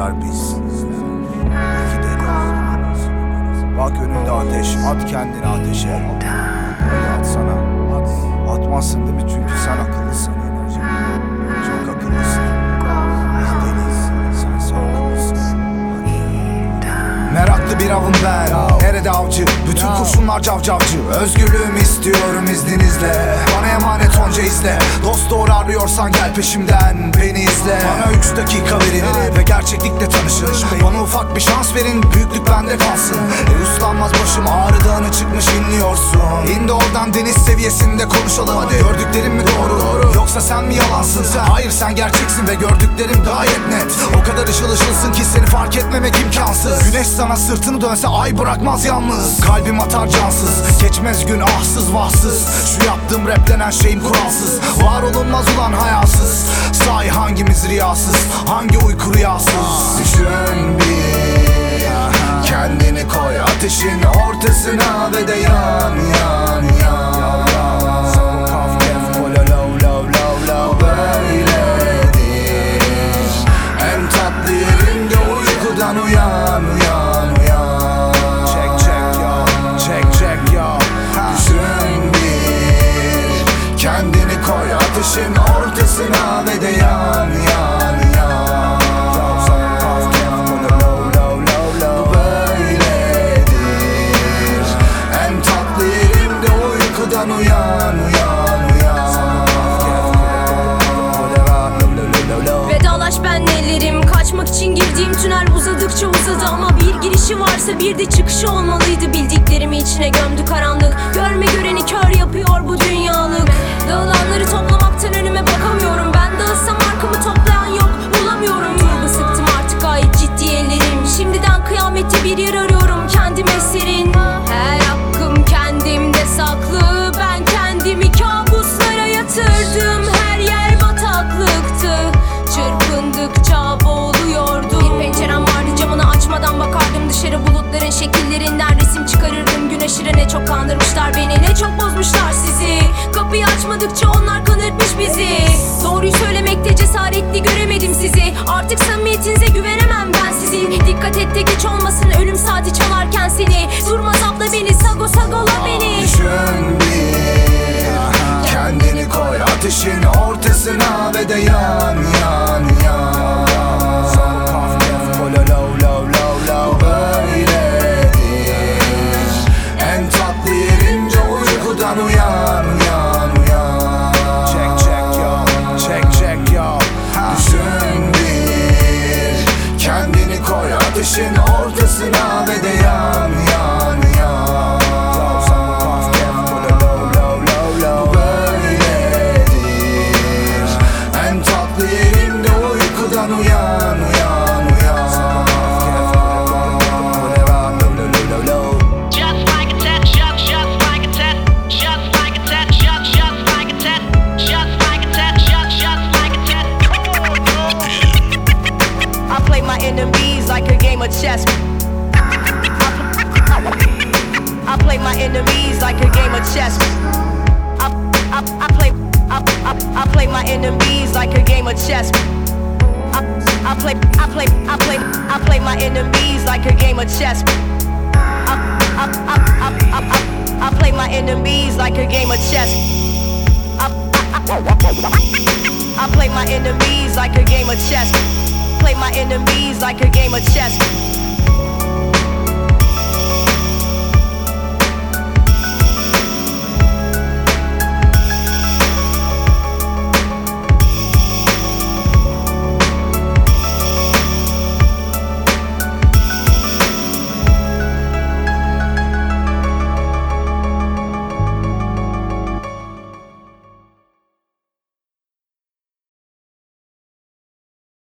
tekrar biz Bak önünde ateş at kendini ateşe. Hadi atsana at. Atmazsın değil mi? Çünkü sen akıllısın. Çok akıllısın. Biz deliyiz. Sense akıllısın Meraklı bir avım ben Nerede avcı? Bütün kurşunlar cavcavcı. Özgürlüğümü istiyorum izninizle. Bana emanet onca izle. Dost doğru arıyorsan gel peşimden Beni izle. Bana üç dakika verin Ve gerçeklikle tanışın. Bana ufak bir şans verin Büyüklük bende kalsın. E uslanmaz başım ağrı dağını çıkmış inliyorsun. İndi oradan deniz seviyesinde konuşalım. Hadi. Gördüklerim mi doğru? Yoksa sen mi yalansın? Sen? Hayır sen gerçeksin ve gördüklerim gayet net. O kadar ışıl ışılsın ki seni fark etmemek imkansız. Güneş sana sırtını dönse ay bırakmaz yalnız. Kalbim atar cansız Geçmez gün ahsız vahsız. Şu yaptığım rap denen şeyim kuralsız. Var olunmaz ulan hayasız. Sahi hangimiz riyasız Hangi uyku rüyasız? Düşün bir Kendini koy ateşin ortasına ve de yan yan yan girişi varsa bir de çıkışı olmalıydı. Bildiklerimi içine gömdü karanlık. Görme göreni kör yapıyor bu dünyalık. Dağılanları toplamaktan önüme bulutların şekillerinden resim çıkarırdım. Gün aşırı ne çok kandırmışlar beni. Ne çok bozmuşlar sizi. Kapıyı açmadıkça onlar kanırtmış bizi. Doğruyu söylemekte cesaretli göremedim sizi. Artık samimiyetinize güvenemem ben sizin Dikkat et de geç olmasın. Ölüm saati çalarken seni. Durmaz abla beni. Sago sagola beni. Düşün bir Kendini koy ateşin ortasına ve de yan yan yan I do no no just like a tech just like a tech just like a tech just like a tech just like a tech just like a tech i'll play my enemies like a game of chess. I play my enemies like a game of chess. I, I, I play I, I, I play my enemies like a game of chess. I, I play I play I play I play my enemies like a game of chess. I, I, I, I, I, I, I play my enemies like a game of chess. I, I, I, I play my enemies like a game of chess. Play my enemies like a game of chess.